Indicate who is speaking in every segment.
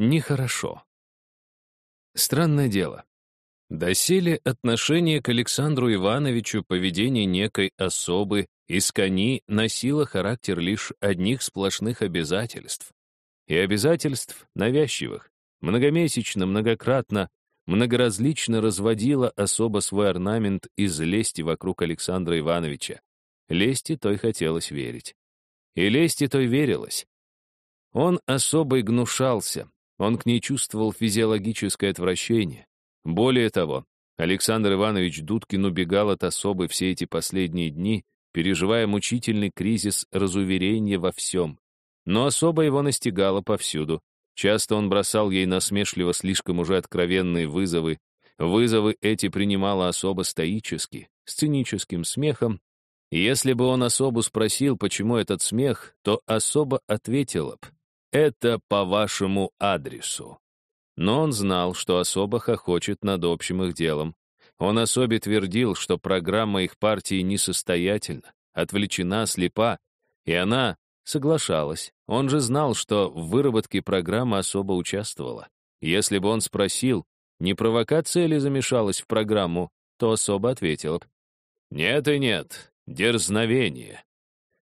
Speaker 1: нехорошо. Странное дело. Доселе отношение к Александру Ивановичу, поведение некой особы из кони носило характер лишь одних сплошных обязательств. И обязательств навязчивых, многомесячно, многократно, многоразлично разводила особо свой орнамент из лести вокруг Александра Ивановича. Лести той хотелось верить. И лести той верилось. Он особо гнушался, он к ней чувствовал физиологическое отвращение. Более того, Александр Иванович Дудкин убегал от особы все эти последние дни, переживая мучительный кризис разуверения во всем. Но особо его настигала повсюду. Часто он бросал ей насмешливо слишком уже откровенные вызовы. Вызовы эти принимала особо стоически, с циническим смехом. Если бы он особу спросил, почему этот смех, то особо ответила б, «Это по вашему адресу». Но он знал, что особо хохочет над общим их делом. Он особе твердил, что программа их партии несостоятельна, отвлечена, слепа, и она соглашалась. Он же знал, что в выработке программы особо участвовала. Если бы он спросил, не провокация ли замешалась в программу, то особо ответил бы. «Нет и нет, дерзновение».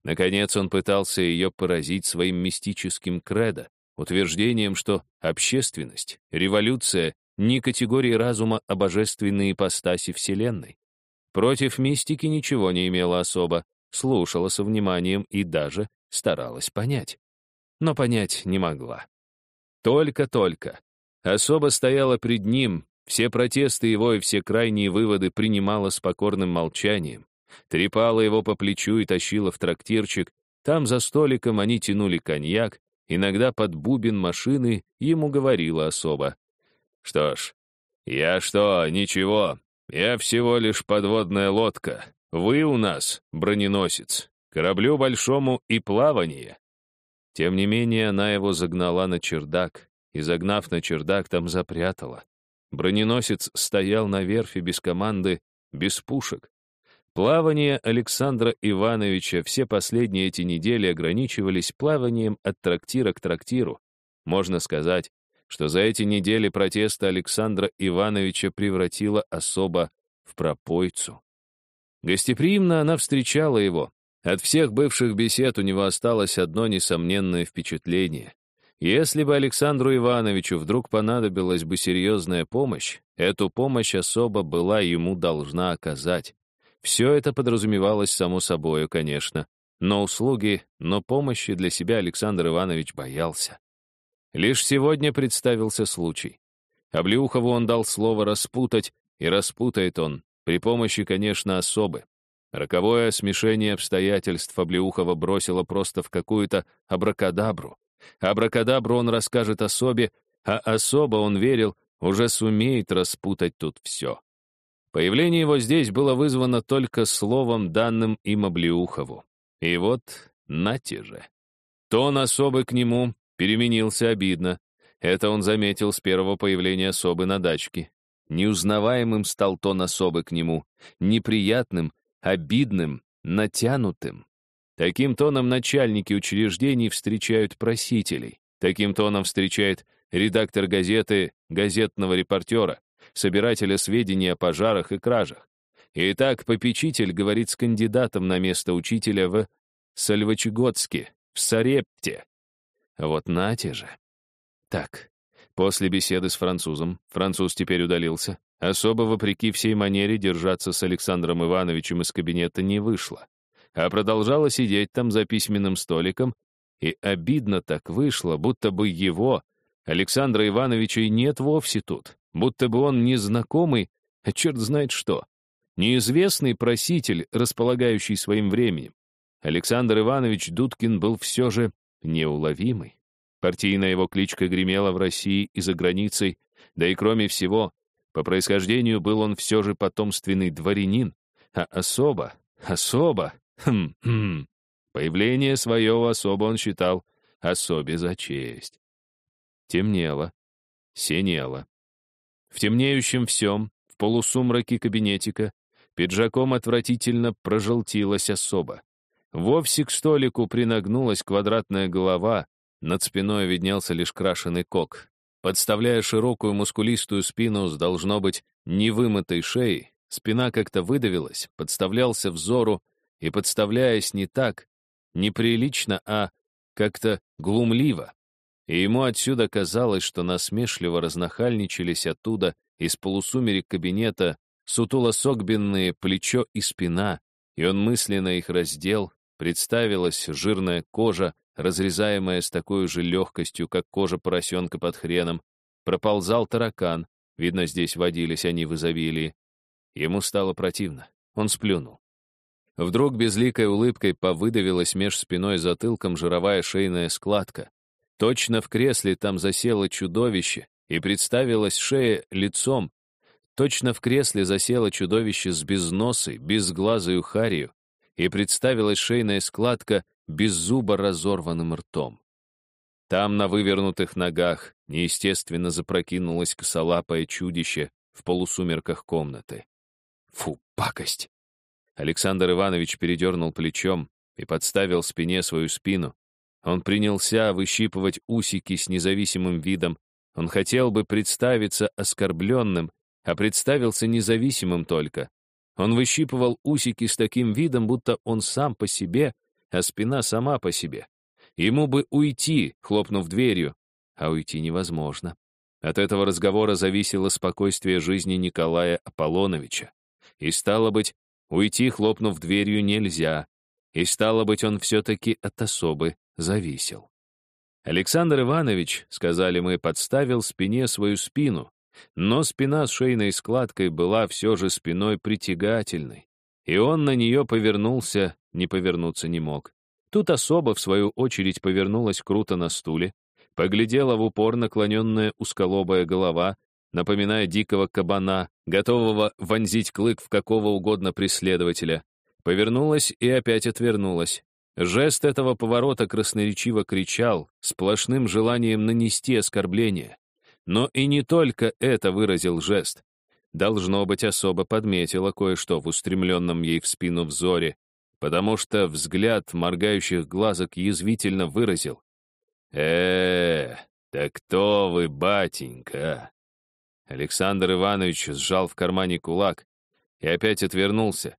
Speaker 1: Наконец он пытался ее поразить своим мистическим кредо, утверждением, что общественность, революция не категории разума, а божественные ипостаси Вселенной. Против мистики ничего не имела особо, слушала со вниманием и даже старалась понять. Но понять не могла. Только-только. Особо стояла пред ним, все протесты его и все крайние выводы принимала с покорным молчанием, трепала его по плечу и тащила в трактирчик, там за столиком они тянули коньяк, Иногда под бубен машины ему говорила особо. «Что ж, я что, ничего, я всего лишь подводная лодка. Вы у нас броненосец, кораблю большому и плавание». Тем не менее, она его загнала на чердак, и, загнав на чердак, там запрятала. Броненосец стоял на верфи без команды, без пушек. Плавание Александра Ивановича все последние эти недели ограничивались плаванием от трактира к трактиру. Можно сказать, что за эти недели протеста Александра Ивановича превратила особо в пропойцу. Гостеприимно она встречала его. От всех бывших бесед у него осталось одно несомненное впечатление. Если бы Александру Ивановичу вдруг понадобилась бы серьезная помощь, эту помощь особо была ему должна оказать. Все это подразумевалось само собою, конечно. Но услуги, но помощи для себя Александр Иванович боялся. Лишь сегодня представился случай. Облеухову он дал слово распутать, и распутает он, при помощи, конечно, особы. Роковое смешение обстоятельств Облеухова бросило просто в какую-то абракадабру. Абракадабру он расскажет особе, а особо, он верил, уже сумеет распутать тут все. Появление его здесь было вызвано только словом, данным им Облеухову. И вот, нате же. Тон особы к нему переменился обидно. Это он заметил с первого появления особы на дачке. Неузнаваемым стал тон особы к нему, неприятным, обидным, натянутым. Таким тоном начальники учреждений встречают просителей. Таким тоном встречает редактор газеты газетного репортера собирателя сведений о пожарах и кражах. Итак, попечитель говорит с кандидатом на место учителя в Сальвачегодске, в Сарепте. Вот нате же. Так, после беседы с французом, француз теперь удалился, особо вопреки всей манере держаться с Александром Ивановичем из кабинета не вышло, а продолжала сидеть там за письменным столиком, и обидно так вышло, будто бы его, Александра Ивановича, и нет вовсе тут будто бы он незнакомый, а черт знает что. Неизвестный проситель, располагающий своим временем. Александр Иванович Дудкин был все же неуловимый. Партийная его кличка гремела в России и за границей, да и кроме всего, по происхождению был он все же потомственный дворянин, а особо, особо, хм, хм, появление своего особо он считал особе за честь. Темнело, синело. В темнеющем всем, в полусумраке кабинетика, пиджаком отвратительно прожелтилась особа. Вовсе к столику принагнулась квадратная голова, над спиной виднелся лишь крашеный кок. подставляя широкую мускулистую спину с, должно быть, невымытой шеей, спина как-то выдавилась, подставлялся взору, и, подставляясь не так, неприлично, а как-то глумливо. И ему отсюда казалось, что насмешливо разнахальничались оттуда, из полусумерек кабинета, сутуло-согбенные плечо и спина, и он мысленно их раздел, представилась жирная кожа, разрезаемая с такой же легкостью, как кожа поросенка под хреном, проползал таракан, видно, здесь водились они в изобилии. Ему стало противно, он сплюнул. Вдруг безликой улыбкой повыдавилась меж спиной затылком жировая шейная складка. Точно в кресле там засело чудовище, и представилась шея лицом. Точно в кресле засело чудовище с безносой, безглазою харью, и представилась шейная складка без зуба разорванным ртом. Там на вывернутых ногах неестественно запрокинулось косолапое чудище в полусумерках комнаты. Фу, пакость! Александр Иванович передернул плечом и подставил спине свою спину. Он принялся выщипывать усики с независимым видом. Он хотел бы представиться оскорбленным, а представился независимым только. Он выщипывал усики с таким видом, будто он сам по себе, а спина сама по себе. Ему бы уйти, хлопнув дверью, а уйти невозможно. От этого разговора зависело спокойствие жизни Николая Аполлоновича. И стало быть, уйти, хлопнув дверью, нельзя. И стало быть, он все-таки от особы зависел. Александр Иванович, сказали мы, подставил спине свою спину, но спина с шейной складкой была все же спиной притягательной, и он на нее повернулся, не повернуться не мог. Тут особо, в свою очередь, повернулась круто на стуле, поглядела в упор наклоненная узколобая голова, напоминая дикого кабана, готового вонзить клык в какого угодно преследователя, повернулась и опять отвернулась. Жест этого поворота красноречиво кричал, сплошным желанием нанести оскорбление. Но и не только это выразил жест. Должно быть, особо подметила кое-что в устремленном ей в спину взоре, потому что взгляд моргающих глазок язвительно выразил. э да кто вы, батенька?» Александр Иванович сжал в кармане кулак и опять отвернулся.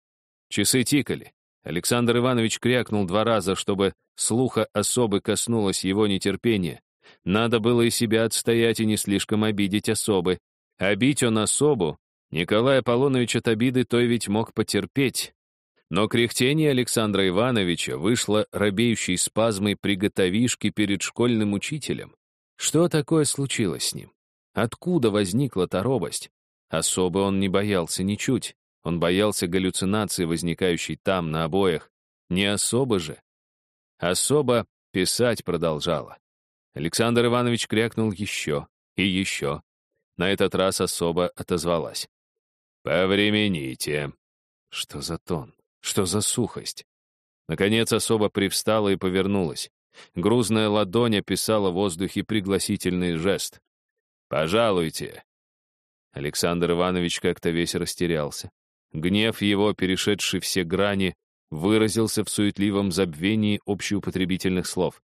Speaker 1: Часы тикали. Александр Иванович крякнул два раза, чтобы слуха особы коснулось его нетерпения. Надо было и себя отстоять и не слишком обидеть особы. Обить он особу, Николай Аполлонович от обиды той ведь мог потерпеть. Но кряхтение Александра Ивановича вышло робеющей спазмой приготовишки перед школьным учителем. Что такое случилось с ним? Откуда возникла та робость? Особо он не боялся ничуть. Он боялся галлюцинации, возникающей там, на обоях. Не особо же. Особо писать продолжала. Александр Иванович крякнул еще и еще. На этот раз особо отозвалась. «Повремените». Что за тон? Что за сухость? Наконец особо привстала и повернулась. Грузная ладонь описала в воздухе пригласительный жест. «Пожалуйте». Александр Иванович как-то весь растерялся. Гнев его, перешедший все грани, выразился в суетливом забвении общеупотребительных слов.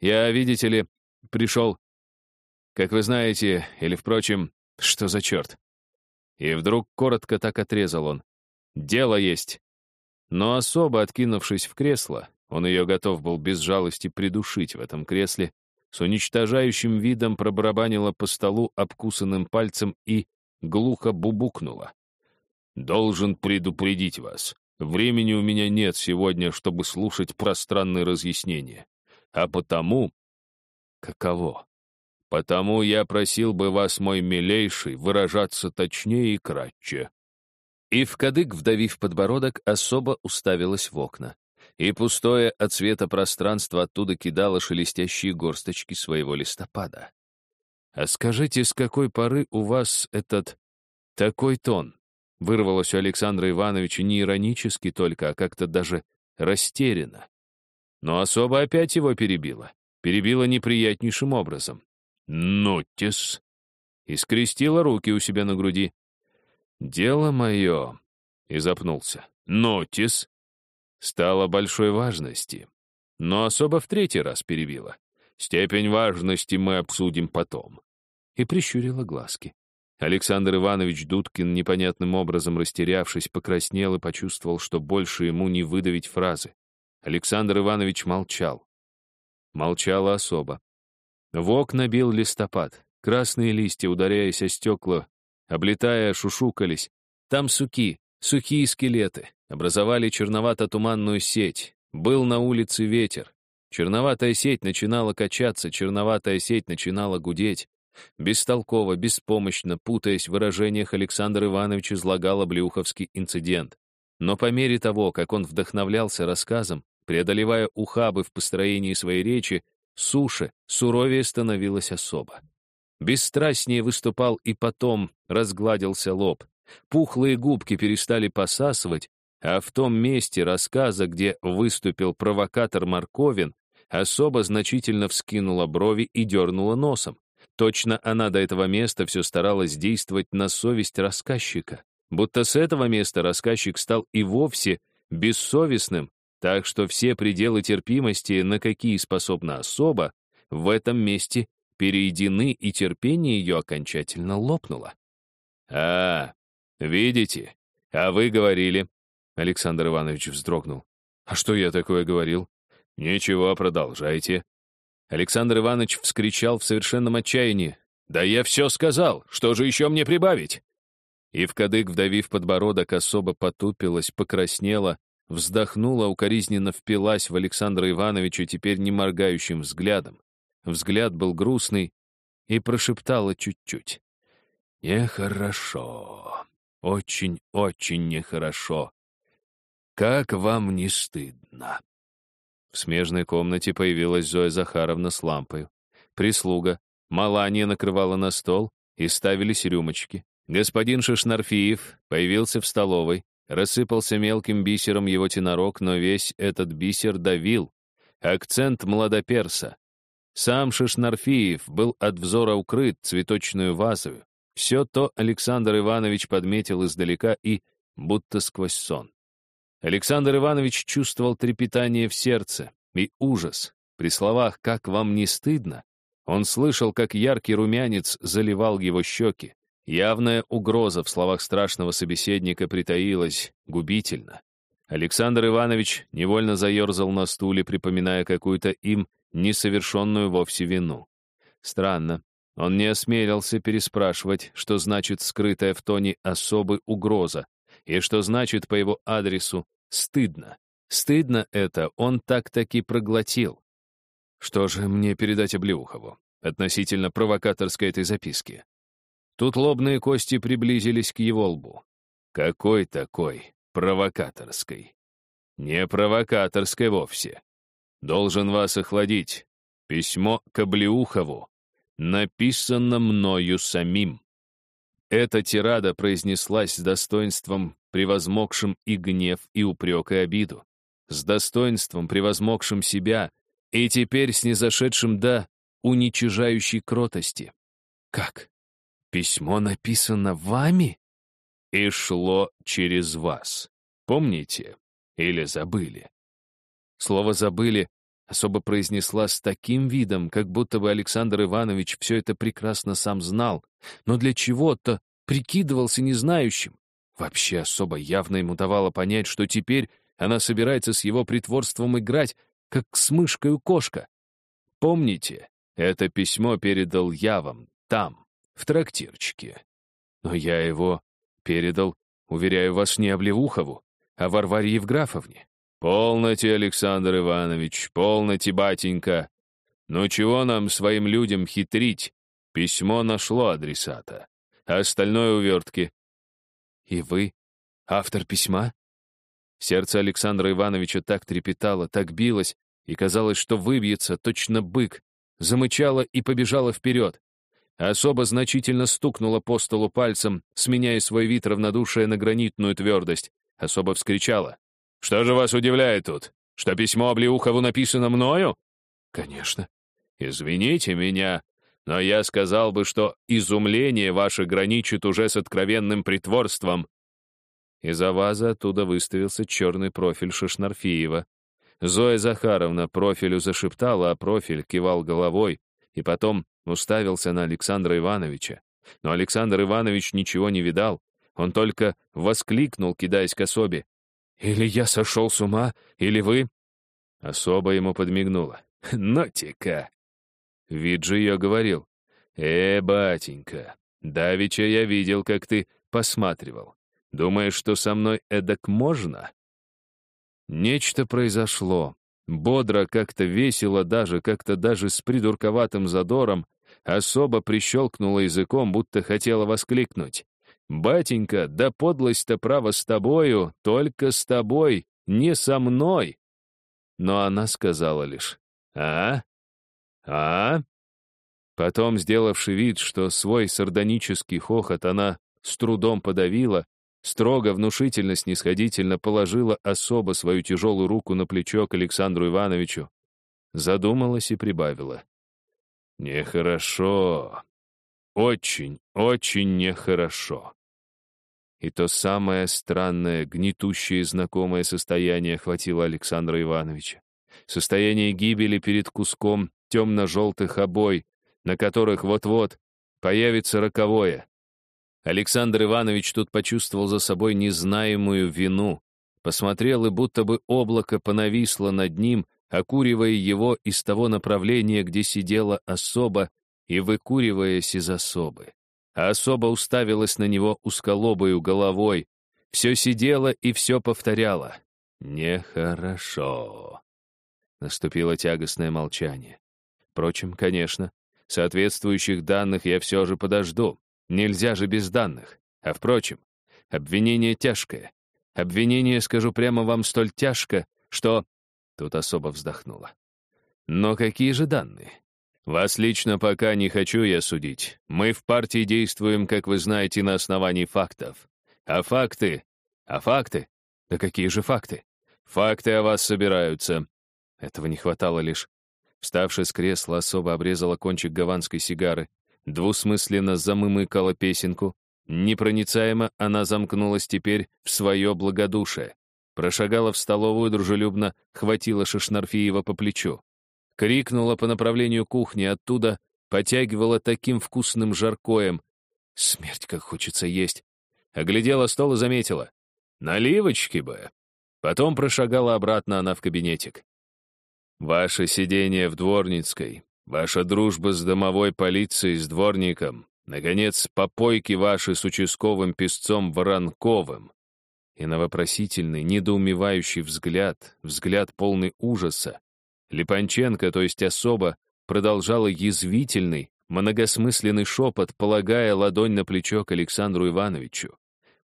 Speaker 1: «Я, видите ли, пришел, как вы знаете, или, впрочем, что за черт?» И вдруг коротко так отрезал он. «Дело есть». Но особо откинувшись в кресло, он ее готов был без жалости придушить в этом кресле, с уничтожающим видом пробарабанила по столу обкусанным пальцем и глухо бубукнула. «Должен предупредить вас. Времени у меня нет сегодня, чтобы слушать пространные разъяснения. А потому Каково? Потому я просил бы вас, мой милейший, выражаться точнее и кратче. И в кадык, вдавив подбородок, особо уставилась в окна. И пустое от света пространство оттуда кидало шелестящие горсточки своего листопада. «А скажите, с какой поры у вас этот... такой тон?» Вырвалось у Александра Ивановича не иронически только, а как-то даже растерянно. Но особо опять его перебило перебила неприятнейшим образом. «Нотис!» и скрестила руки у себя на груди. «Дело мое!» и запнулся. «Нотис!» стало большой важности, но особо в третий раз перебила. «Степень важности мы обсудим потом». и прищурила глазки. Александр Иванович Дудкин, непонятным образом растерявшись, покраснел и почувствовал, что больше ему не выдавить фразы. Александр Иванович молчал. Молчала особо. В окна бил листопад. Красные листья, ударяясь о стекла, облетая, шушукались. Там суки, сухие скелеты, образовали черновато-туманную сеть. Был на улице ветер. Черноватая сеть начинала качаться, черноватая сеть начинала гудеть. Бестолково, беспомощно, путаясь в выражениях, Александр Иванович излагал облюховский инцидент. Но по мере того, как он вдохновлялся рассказом, преодолевая ухабы в построении своей речи, суше, суровее становилась особо. Бесстрастнее выступал и потом разгладился лоб. Пухлые губки перестали посасывать, а в том месте рассказа, где выступил провокатор Марковин, особо значительно вскинула брови и дернула носом. Точно она до этого места все старалась действовать на совесть рассказчика. Будто с этого места рассказчик стал и вовсе бессовестным, так что все пределы терпимости, на какие способна особа, в этом месте перейдены, и терпение ее окончательно лопнуло. «А, видите? А вы говорили...» Александр Иванович вздрогнул. «А что я такое говорил?» «Ничего, продолжайте». Александр Иванович вскричал в совершенном отчаянии. «Да я все сказал! Что же еще мне прибавить?» И в кадык, вдавив подбородок, особо потупилась, покраснела, вздохнула, укоризненно впилась в Александра Ивановича теперь не моргающим взглядом. Взгляд был грустный и прошептала чуть-чуть. «Нехорошо. Очень-очень нехорошо. Как вам не стыдно?» В смежной комнате появилась Зоя Захаровна с лампой. Прислуга. Маланья накрывала на стол, и ставились рюмочки. Господин Шишнарфиев появился в столовой, рассыпался мелким бисером его тенорок, но весь этот бисер давил. Акцент младоперса. Сам Шишнарфиев был от взора укрыт цветочную вазою. Все то Александр Иванович подметил издалека и будто сквозь сон. Александр Иванович чувствовал трепетание в сердце и ужас. При словах «как вам не стыдно» он слышал, как яркий румянец заливал его щеки. Явная угроза в словах страшного собеседника притаилась губительно. Александр Иванович невольно заерзал на стуле, припоминая какую-то им несовершенную вовсе вину. Странно, он не осмелился переспрашивать, что значит скрытая в тоне особой угроза, и что значит по его адресу «стыдно». Стыдно это он так-таки проглотил. Что же мне передать Облеухову относительно провокаторской этой записки? Тут лобные кости приблизились к его лбу. Какой такой провокаторской? Не провокаторской вовсе. Должен вас охладить. Письмо к Облеухову написано мною самим. Эта тирада произнеслась с достоинством, превозмогшим и гнев, и упрек, и обиду, с достоинством, превозмогшим себя, и теперь снизошедшим до уничижающей кротости. Как? Письмо написано вами? И шло через вас. Помните? Или забыли? Слово «забыли» особо произнесла с таким видом, как будто бы Александр Иванович все это прекрасно сам знал, но для чего-то прикидывался незнающим. Вообще особо явно ему давало понять, что теперь она собирается с его притворством играть, как с мышкой у кошка. Помните, это письмо передал я вам там, в трактирчике. Но я его передал, уверяю вас, не Облевухову, а Варваре Евграфовне. «Полноте, Александр Иванович, полноте, батенька. Ну чего нам своим людям хитрить? Письмо нашло адресата, а остальное увертки». «И вы автор письма?» Сердце Александра Ивановича так трепетало, так билось, и казалось, что выбьется, точно бык, замычало и побежало вперед. Особо значительно стукнула по столу пальцем, сменяя свой вид равнодушия на гранитную твердость. Особо вскричала. Что же вас удивляет тут? Что письмо Облеухову написано мною? Конечно. Извините меня, но я сказал бы, что изумление ваше граничит уже с откровенным притворством. Из-за вазы оттуда выставился черный профиль Шишнарфиева. Зоя Захаровна профилю зашептала, а профиль кивал головой, и потом уставился на Александра Ивановича. Но Александр Иванович ничего не видал. Он только воскликнул, кидаясь к особе. «Или я сошел с ума, или вы...» Особа ему подмигнула. «Ну-те-ка!» Вид же ее говорил. «Э, батенька, давеча я видел, как ты посматривал. Думаешь, что со мной эдак можно?» Нечто произошло. Бодро, как-то весело даже, как-то даже с придурковатым задором, особо прищелкнула языком, будто хотела воскликнуть. «Батенька, да подлость-то право с тобою, только с тобой, не со мной!» Но она сказала лишь «А? А?» Потом, сделавши вид, что свой сардонический хохот она с трудом подавила, строго, внушительно, снисходительно положила особо свою тяжелую руку на плечо к Александру Ивановичу, задумалась и прибавила. «Нехорошо. Очень, очень нехорошо». И то самое странное, гнетущее знакомое состояние охватило Александра Ивановича. Состояние гибели перед куском темно-желтых обой, на которых вот-вот появится роковое. Александр Иванович тут почувствовал за собой незнаемую вину, посмотрел и будто бы облако понависло над ним, окуривая его из того направления, где сидела особа, и выкуриваясь из особы. А особа уставилась на него узколобою головой, все сидела и все повторяла. «Нехорошо». Наступило тягостное молчание. Впрочем, конечно, соответствующих данных я все же подожду. Нельзя же без данных. А впрочем, обвинение тяжкое. Обвинение, скажу прямо вам, столь тяжко, что Тут особо вздохнула. Но какие же данные? Вас лично пока не хочу я судить. Мы в партии действуем, как вы знаете, на основании фактов. А факты? А факты? Да какие же факты? Факты о вас собираются. Этого не хватало лишь. Вставши с кресла, особо обрезала кончик гаванской сигары, двусмысленно замымыкала песенку. Непроницаемо она замкнулась теперь в свое благодушие. Прошагала в столовую, дружелюбно хватила Шишнарфиева по плечу. Крикнула по направлению кухни, оттуда потягивала таким вкусным жаркоем. Смерть, как хочется есть. Оглядела стол и заметила. Наливочки бы. Потом прошагала обратно она в кабинетик. Ваше сидение в Дворницкой, ваша дружба с домовой полицией, с дворником, наконец, попойки ваши с участковым песцом Воронковым, и на вопросительный, недоумевающий взгляд, взгляд полный ужаса. Липанченко, то есть особо, продолжала язвительный, многосмысленный шепот, полагая ладонь на плечо к Александру Ивановичу.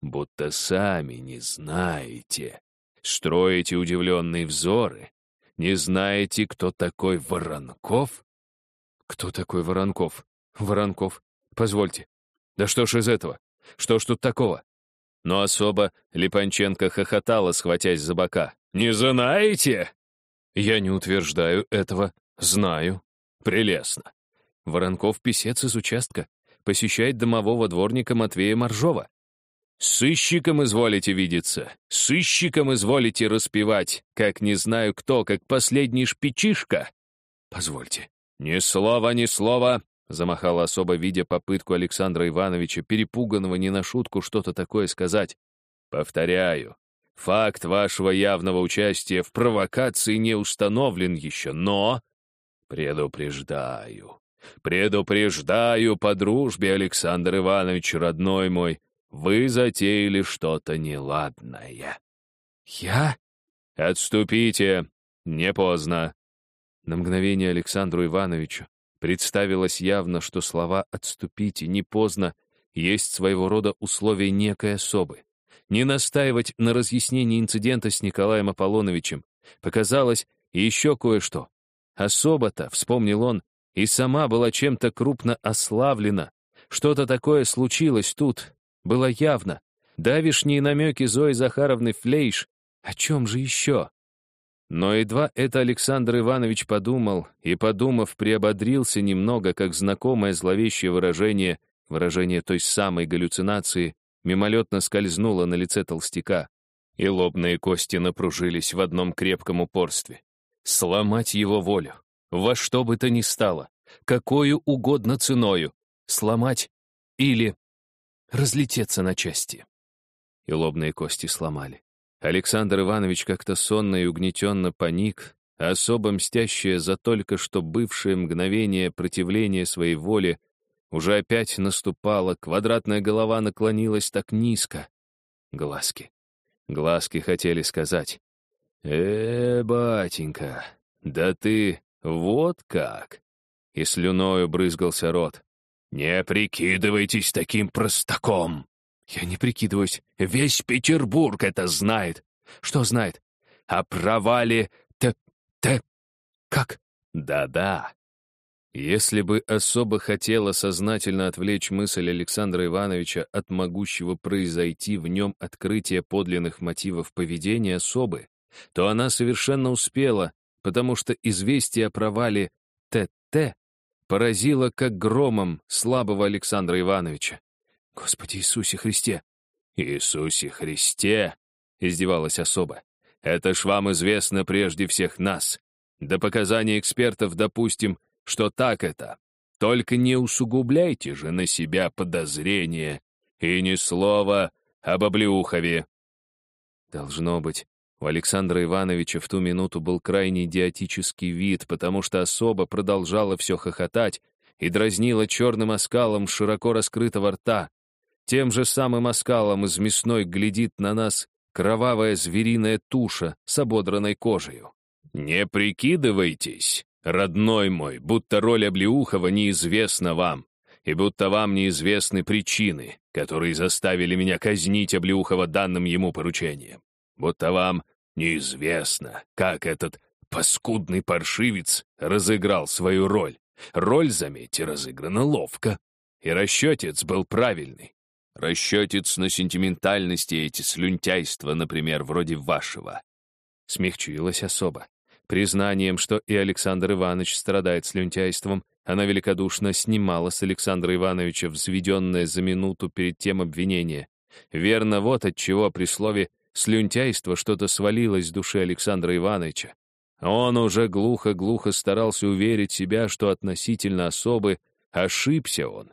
Speaker 1: «Будто сами не знаете. Строите удивленные взоры. Не знаете, кто такой Воронков?» «Кто такой Воронков? Воронков? Позвольте. Да что ж из этого? Что ж тут такого? Но особо Липанченко хохотала, схватясь за бока. «Не знаете?» «Я не утверждаю этого. Знаю. Прелестно. Воронков — писец из участка. Посещает домового дворника Матвея Моржова. Сыщиком изволите видеться, сыщиком изволите распевать, как не знаю кто, как последний шпичишка. Позвольте. Ни слова, ни слова. Замахала особо, видя попытку Александра Ивановича, перепуганного не на шутку что-то такое сказать. «Повторяю, факт вашего явного участия в провокации не установлен еще, но...» «Предупреждаю, предупреждаю по дружбе, Александр Иванович, родной мой, вы затеяли что-то неладное». «Я?» «Отступите, не поздно». На мгновение Александру Ивановичу Представилось явно, что слова «отступите» не поздно есть своего рода условие некой особы. Не настаивать на разъяснении инцидента с Николаем Аполлоновичем. Показалось еще кое-что. Особо-то, вспомнил он, и сама была чем-то крупно ославлена. Что-то такое случилось тут, было явно. Давишние намеки Зои Захаровны Флейш. О чем же еще? Но едва это Александр Иванович подумал, и, подумав, приободрился немного, как знакомое зловещее выражение, выражение той самой галлюцинации, мимолетно скользнуло на лице толстяка, и лобные кости напружились в одном крепком упорстве. Сломать его волю, во что бы то ни стало, какую угодно ценою, сломать или разлететься на части. И лобные кости сломали. Александр Иванович как-то сонно и угнетенно паник, а особо мстящее за только что бывшее мгновение противления своей воле уже опять наступало, квадратная голова наклонилась так низко. Глазки. Глазки хотели сказать. «Э, батенька, да ты вот как!» И слюною брызгался рот. «Не прикидывайтесь таким простаком!» «Я не прикидываюсь. Весь Петербург это знает!» «Что знает?» «О провале Т... Т... Как?» «Да-да». Если бы особо хотела сознательно отвлечь мысль Александра Ивановича от могущего произойти в нем открытия подлинных мотивов поведения особы, то она совершенно успела, потому что известие о провале ТТ поразило как громом слабого Александра Ивановича. «Господи Иисусе Христе!» «Иисусе Христе!» — издевалась особа. «Это ж вам известно прежде всех нас. До показаний экспертов допустим, что так это. Только не усугубляйте же на себя подозрения и ни слова об Облеухове». Должно быть, у Александра Ивановича в ту минуту был крайне идиотический вид, потому что особо продолжала все хохотать и дразнила черным оскалом широко раскрытого рта. Тем же самым оскалом из мясной глядит на нас кровавая звериная туша с ободранной кожею. «Не прикидывайтесь, родной мой, будто роль Облеухова неизвестна вам, и будто вам неизвестны причины, которые заставили меня казнить Облеухова данным ему поручением. Будто вам Неизвестно, как этот паскудный паршивец разыграл свою роль. Роль, заметьте, разыграна ловко. И расчетец был правильный. Расчетец на сентиментальности эти слюнтяйства, например, вроде вашего. Смягчилась особо. Признанием, что и Александр Иванович страдает слюнтяйством, она великодушно снимала с Александра Ивановича взведенное за минуту перед тем обвинение. Верно, вот от чего при слове слюнтяйство что-то свалилось с души Александра Ивановича. Он уже глухо-глухо старался уверить себя, что относительно особы ошибся он.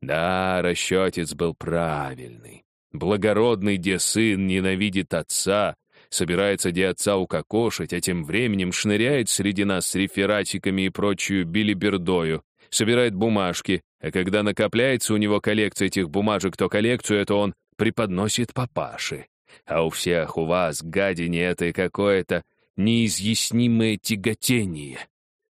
Speaker 1: Да, расчетец был правильный. Благородный де сын ненавидит отца, собирается де отца укокошить, а тем временем шныряет среди нас с рефератиками и прочую билибердою, собирает бумажки, а когда накопляется у него коллекция этих бумажек, то коллекцию эту он преподносит папаше. А у всех у вас, гадине этой, какое-то неизъяснимое тяготение.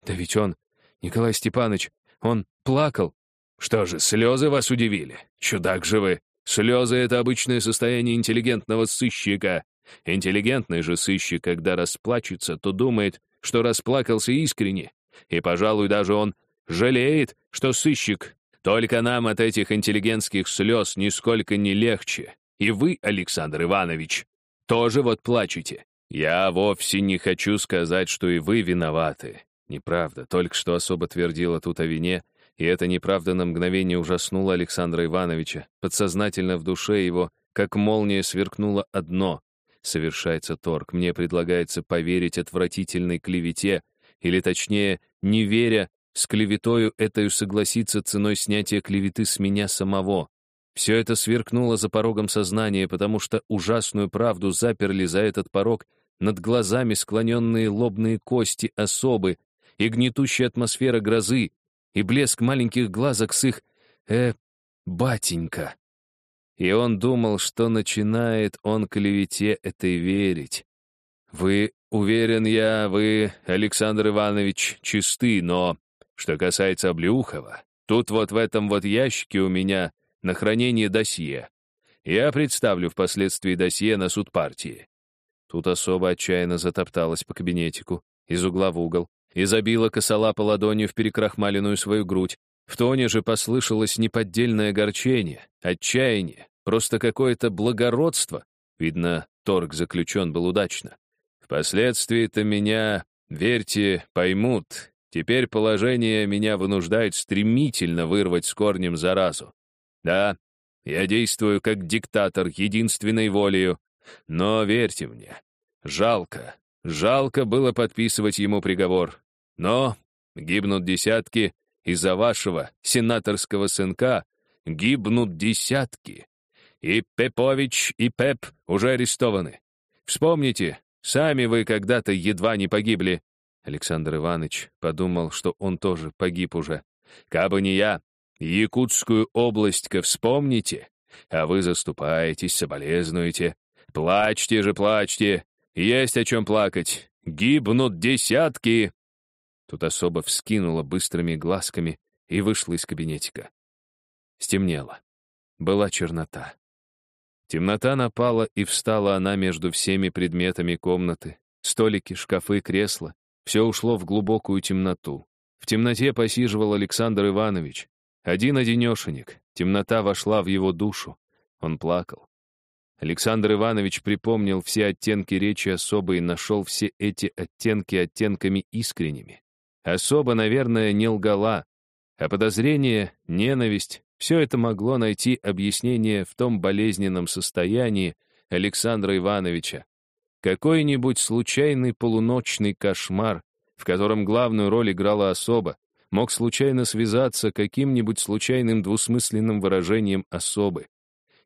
Speaker 1: Да ведь он, Николай Степанович, он плакал. Что же, слезы вас удивили? Чудак же вы. Слезы — это обычное состояние интеллигентного сыщика. Интеллигентный же сыщик, когда расплачется, то думает, что расплакался искренне. И, пожалуй, даже он жалеет, что сыщик. Только нам от этих интеллигентских слез нисколько не легче. И вы, Александр Иванович, тоже вот плачете. Я вовсе не хочу сказать, что и вы виноваты. Неправда, только что особо твердила тут о вине, и эта неправда на мгновение ужаснула Александра Ивановича. Подсознательно в душе его, как молния, сверкнуло одно. Совершается торг. Мне предлагается поверить отвратительной клевете, или точнее, не веря, с клеветою этою согласиться ценой снятия клеветы с меня самого. Все это сверкнуло за порогом сознания, потому что ужасную правду заперли за этот порог над глазами склоненные лобные кости особы и гнетущая атмосфера грозы, и блеск маленьких глазок с их «э, батенька». И он думал, что начинает он клевете этой верить. «Вы, уверен я, вы, Александр Иванович, чисты, но, что касается Облеухова, тут вот в этом вот ящике у меня на хранение досье. Я представлю впоследствии досье на суд партии». Тут особо отчаянно затопталась по кабинетику, из угла в угол, и забила косолапо ладонью в перекрахмаленную свою грудь. В тоне же послышалось неподдельное огорчение, отчаяние, просто какое-то благородство. Видно, торг заключен был удачно. Впоследствии-то меня, верьте, поймут. Теперь положение меня вынуждает стремительно вырвать с корнем заразу. Да, я действую как диктатор единственной волею, но верьте мне, жалко, жалко было подписывать ему приговор. Но Гибнут десятки из-за вашего сенаторского сынка. Гибнут десятки. И Пепович, и Пеп уже арестованы. Вспомните, сами вы когда-то едва не погибли. Александр Иванович подумал, что он тоже погиб уже. Кабы не я, Якутскую область-ка вспомните, а вы заступаетесь, соболезнуете. Плачьте же, плачьте, есть о чем плакать. Гибнут десятки. Тут особо вскинула быстрыми глазками и вышла из кабинетика. Стемнело. Была чернота. Темнота напала, и встала она между всеми предметами комнаты. Столики, шкафы, кресла. Все ушло в глубокую темноту. В темноте посиживал Александр Иванович. Один-одинешенек. Темнота вошла в его душу. Он плакал. Александр Иванович припомнил все оттенки речи особо и нашел все эти оттенки оттенками искренними. Особо, наверное, не лгала, а подозрение, ненависть — все это могло найти объяснение в том болезненном состоянии Александра Ивановича. Какой-нибудь случайный полуночный кошмар, в котором главную роль играла особа, мог случайно связаться каким-нибудь случайным двусмысленным выражением особы.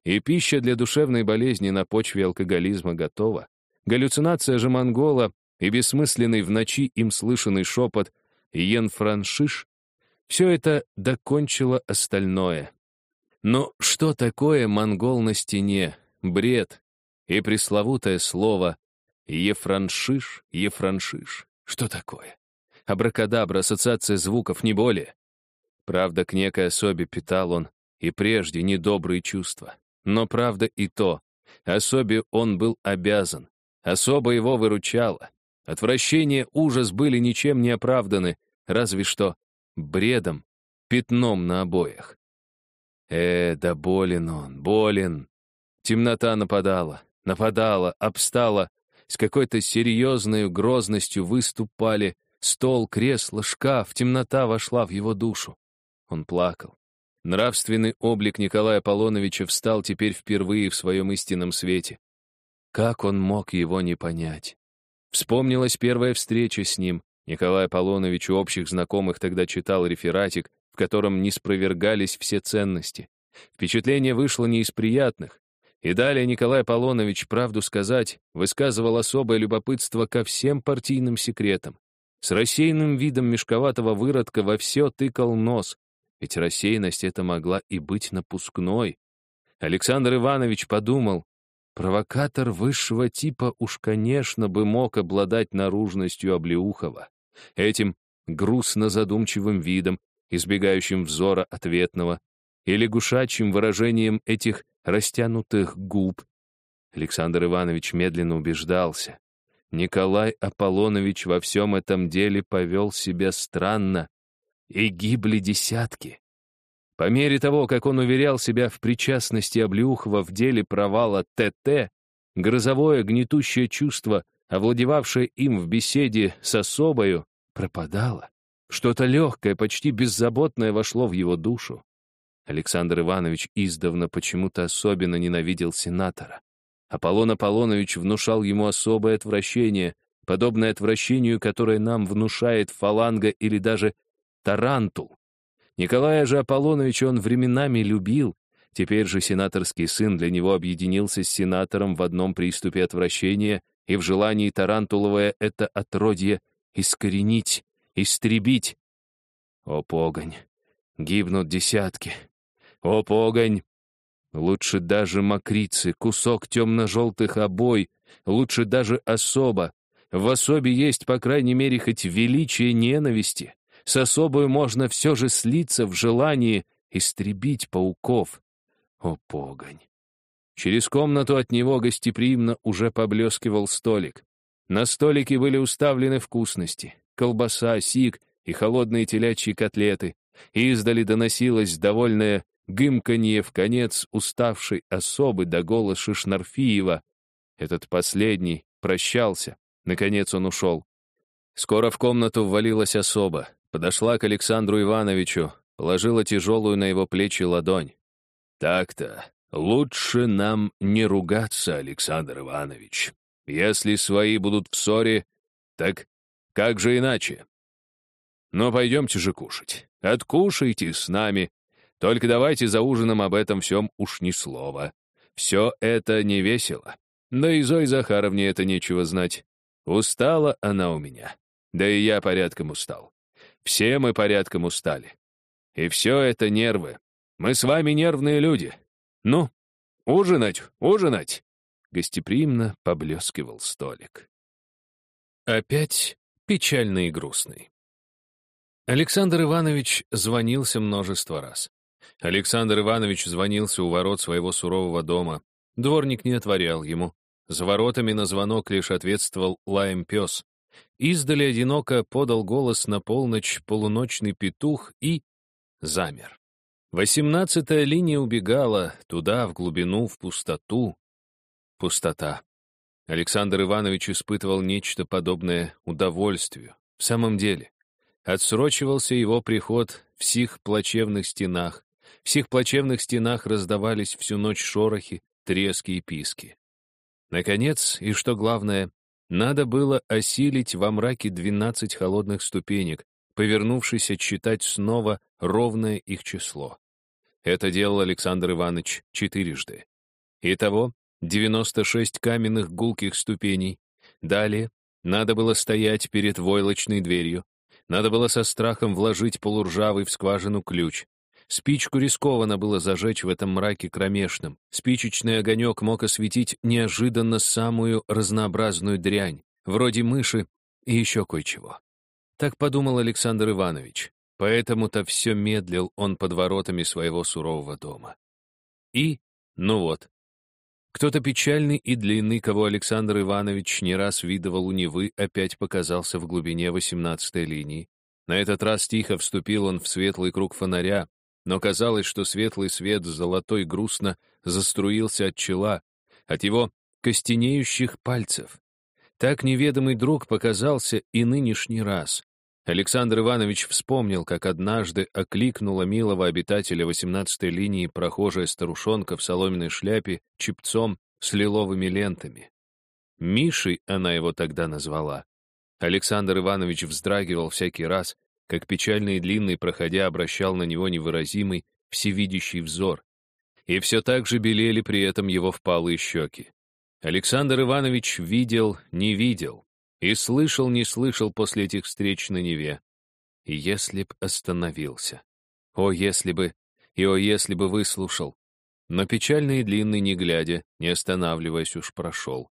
Speaker 1: И пища для душевной болезни на почве алкоголизма готова. Галлюцинация же монгола и бессмысленный в ночи им слышанный шепот «Йен Франшиш» — все это докончило остальное. Но что такое монгол на стене? Бред. И пресловутое слово «Ефраншиш», «Ефраншиш». Что такое? Абракадабра, ассоциация звуков, не более. Правда, к некой особе питал он и прежде недобрые чувства. Но правда и то. Особе он был обязан. Особо его выручало. Отвращение, ужас были ничем не оправданы, разве что бредом, пятном на обоях. Э, да болен он, болен. Темнота нападала, нападала, обстала, с какой-то серьезной грозностью выступали стол, кресло, шкаф, темнота вошла в его душу. Он плакал. Нравственный облик Николая Аполлоновича встал теперь впервые в своем истинном свете. Как он мог его не понять? Вспомнилась первая встреча с ним. Николай Аполлонович у общих знакомых тогда читал рефератик, в котором не спровергались все ценности. Впечатление вышло не из приятных. И далее Николай Аполлонович, правду сказать, высказывал особое любопытство ко всем партийным секретам. С рассеянным видом мешковатого выродка во все тыкал нос, ведь рассеянность эта могла и быть напускной. Александр Иванович подумал, провокатор высшего типа уж, конечно, бы мог обладать наружностью Облеухова. Этим грустно-задумчивым видом, избегающим взора ответного, и лягушачьим выражением этих растянутых губ. Александр Иванович медленно убеждался. Николай Аполлонович во всем этом деле повел себя странно, и гибли десятки. По мере того, как он уверял себя в причастности Облеухова в деле провала ТТ, грозовое гнетущее чувство, овладевавшее им в беседе с особою, пропадало. Что-то легкое, почти беззаботное вошло в его душу. Александр Иванович издавна почему-то особенно ненавидел сенатора. Аполлон Аполлонович внушал ему особое отвращение, подобное отвращению, которое нам внушает фаланга или даже тарантул. Николая же Аполлоновича он временами любил, теперь же сенаторский сын для него объединился с сенатором в одном приступе отвращения и в желании тарантуловое это отродье искоренить, истребить. О, погань! Гибнут десятки. О, погонь! Лучше даже мокрицы, кусок темно-желтых обой, лучше даже особо. В особе есть, по крайней мере, хоть величие ненависти. С особой можно все же слиться в желании истребить пауков. О, погонь! Через комнату от него гостеприимно уже поблескивал столик. На столике были уставлены вкусности, колбаса, сик и холодные телячьи котлеты. Издали доносилось довольное гымканье в конец уставшей особы до голоса Шнарфиева. Этот последний прощался. Наконец он ушел. Скоро в комнату ввалилась особа. Подошла к Александру Ивановичу, положила тяжелую на его плечи ладонь. «Так-то, лучше нам не ругаться, Александр Иванович. Если свои будут в ссоре, так как же иначе?» Но пойдемте же кушать. Откушайте с нами. Только давайте за ужином об этом всем уж ни слова. Все это не весело. Да и Зои Захаровне это нечего знать. Устала она у меня. Да и я порядком устал. Все мы порядком устали. И все это нервы. Мы с вами нервные люди. Ну, ужинать, ужинать!» Гостеприимно поблескивал столик. Опять печальный и грустный. Александр Иванович звонился множество раз. Александр Иванович звонился у ворот своего сурового дома. Дворник не отворял ему. За воротами на звонок лишь ответствовал лаем пес. Издали одиноко подал голос на полночь полуночный петух и замер. Восемнадцатая линия убегала туда, в глубину, в пустоту. Пустота. Александр Иванович испытывал нечто подобное удовольствию. В самом деле, отсрочивался его приход в сих плачевных стенах. В сих плачевных стенах раздавались всю ночь шорохи, трески и писки. Наконец, и что главное, надо было осилить во мраке двенадцать холодных ступенек, повернувшись отсчитать снова ровное их число. Это делал Александр Иванович четырежды. Итого 96 каменных гулких ступеней. Далее надо было стоять перед войлочной дверью. Надо было со страхом вложить полуржавый в скважину ключ. Спичку рискованно было зажечь в этом мраке кромешном. Спичечный огонек мог осветить неожиданно самую разнообразную дрянь, вроде мыши и еще кое-чего. Так подумал Александр Иванович. Поэтому-то все медлил он под воротами своего сурового дома. И, ну вот, кто-то печальный и длинный, кого Александр Иванович не раз видывал у Невы, опять показался в глубине восемнадцатой линии. На этот раз тихо вступил он в светлый круг фонаря, но казалось, что светлый свет золотой грустно заструился от чела, от его костенеющих пальцев. Так неведомый друг показался и нынешний раз. Александр Иванович вспомнил, как однажды окликнула милого обитателя 18-й линии прохожая старушонка в соломенной шляпе, чепцом с лиловыми лентами. Мишей она его тогда назвала. Александр Иванович вздрагивал всякий раз, как печальный и длинный, проходя, обращал на него невыразимый, всевидящий взор. И все так же белели при этом его впалые щеки. Александр Иванович видел, не видел, и слышал, не слышал после этих встреч на Неве. И если б остановился. О, если бы, и о, если бы выслушал. Но печальный и длинный, не глядя, не останавливаясь, уж прошел.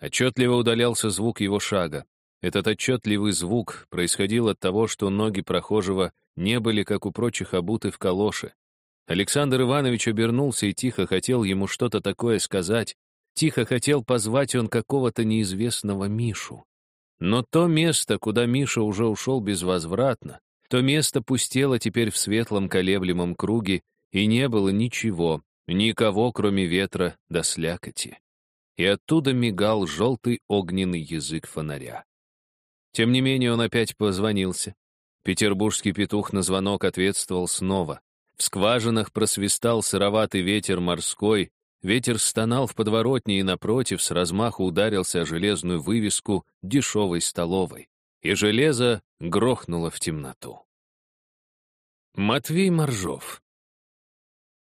Speaker 1: Отчетливо удалялся звук его шага. Этот отчетливый звук происходил от того, что ноги прохожего не были, как у прочих, обуты в калоши. Александр Иванович обернулся и тихо хотел ему что-то такое сказать, Тихо хотел позвать он какого-то неизвестного Мишу. Но то место, куда Миша уже ушел безвозвратно, то место пустело теперь в светлом колеблемом круге, и не было ничего, никого, кроме ветра до слякоти. И оттуда мигал желтый огненный язык фонаря. Тем не менее он опять позвонился. Петербургский петух на звонок ответствовал снова. В скважинах просвистал сыроватый ветер морской, Ветер стонал в подворотне и напротив с размаху ударился о железную вывеску дешевой столовой, и железо грохнуло в темноту. Матвей Моржов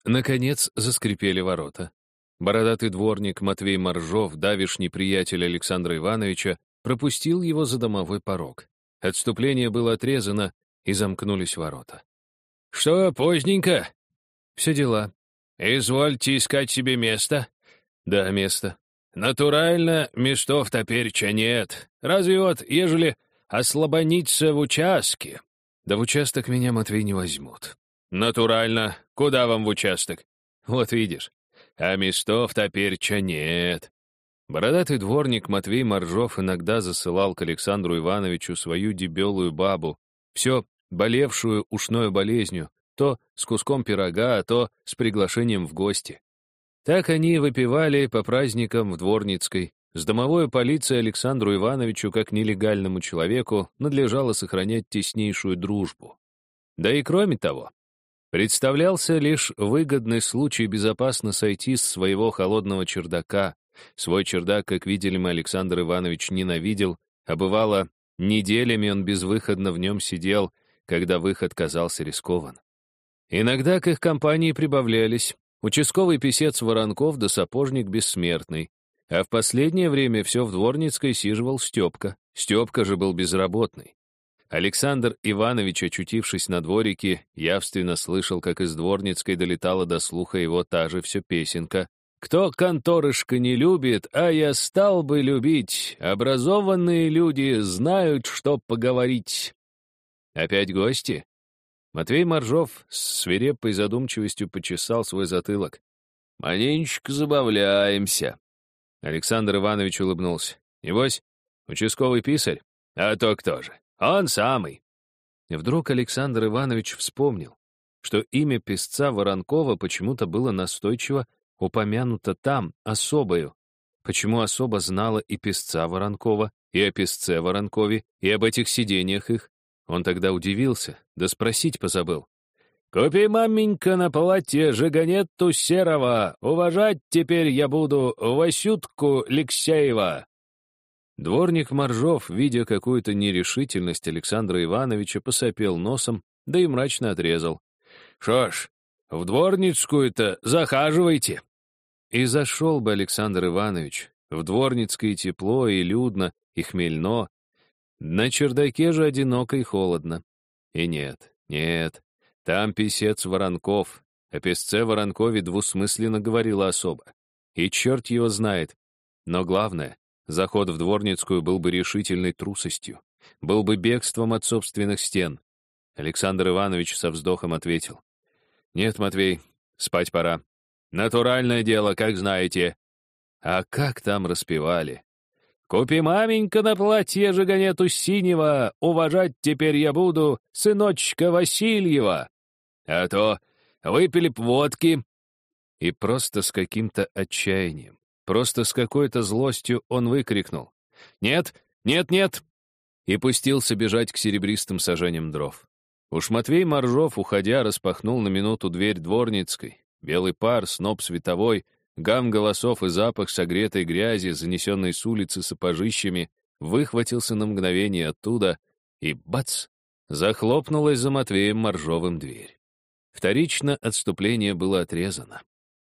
Speaker 1: Наконец заскрипели ворота. Бородатый дворник Матвей Моржов, давишний приятель Александра Ивановича, пропустил его за домовой порог. Отступление было отрезано, и замкнулись ворота. «Что, поздненько?» «Все дела. «Извольте искать себе место?» «Да, место». «Натурально, местов топереча нет. Разве вот, ежели ослабониться в участке?» «Да в участок меня, Матвей, не возьмут». «Натурально. Куда вам в участок?» «Вот видишь. А местов топереча нет». Бородатый дворник Матвей Моржов иногда засылал к Александру Ивановичу свою дебелую бабу, все болевшую ушной болезнью, то с куском пирога, а то с приглашением в гости. Так они выпивали по праздникам в Дворницкой. С домовой полицией Александру Ивановичу, как нелегальному человеку, надлежало сохранять теснейшую дружбу. Да и кроме того, представлялся лишь выгодный случай безопасно сойти с своего холодного чердака. Свой чердак, как видели мы, Александр Иванович ненавидел, а бывало, Неделями он безвыходно в нем сидел, когда выход казался рискован. Иногда к их компании прибавлялись участковый писец Воронков да сапожник Бессмертный, а в последнее время все в Дворницкой сиживал Степка. Степка же был безработный. Александр Иванович, очутившись на дворике, явственно слышал, как из Дворницкой долетала до слуха его та же все песенка. «Кто конторышка не любит, а я стал бы любить, образованные люди знают, что поговорить». Опять гости? Матвей Моржов с свирепой задумчивостью почесал свой затылок. «Маленечко забавляемся». Александр Иванович улыбнулся. «Небось, участковый писарь? А то кто же? Он самый». И вдруг Александр Иванович вспомнил, что имя песца Воронкова почему-то было настойчиво упомянуто там, особою. Почему особо знала и песца Воронкова, и о песце Воронкове, и об этих сидениях их? Он тогда удивился, да спросить позабыл. «Купи, маменька, на платье жиганетту серого, уважать теперь я буду Васютку Лексеева». Дворник Моржов, видя какую-то нерешительность Александра Ивановича, посопел носом, да и мрачно отрезал. «Шо ж, в дворницкую-то захаживайте». И зашел бы Александр Иванович. В дворницкое тепло и людно, и хмельно, на чердаке же одиноко и холодно. И нет, нет, там писец Воронков, о песце Воронкове двусмысленно говорила особо. И черт его знает. Но главное, заход в Дворницкую был бы решительной трусостью, был бы бегством от собственных стен. Александр Иванович со вздохом ответил. «Нет, Матвей, спать пора. Натуральное дело, как знаете». А как там распевали? Купи, маменька, на платье жиганету синего, уважать теперь я буду сыночка Васильева. А то выпили б водки. И просто с каким-то отчаянием, просто с какой-то злостью он выкрикнул. «Нет, нет, нет!» и пустился бежать к серебристым сажениям дров. Уж Матвей Моржов, уходя, распахнул на минуту дверь дворницкой. Белый пар, сноп световой, Гам голосов и запах согретой грязи, занесенной с улицы сапожищами, выхватился на мгновение оттуда, и бац! Захлопнулась за Матвеем Моржовым дверь. Вторично отступление было отрезано.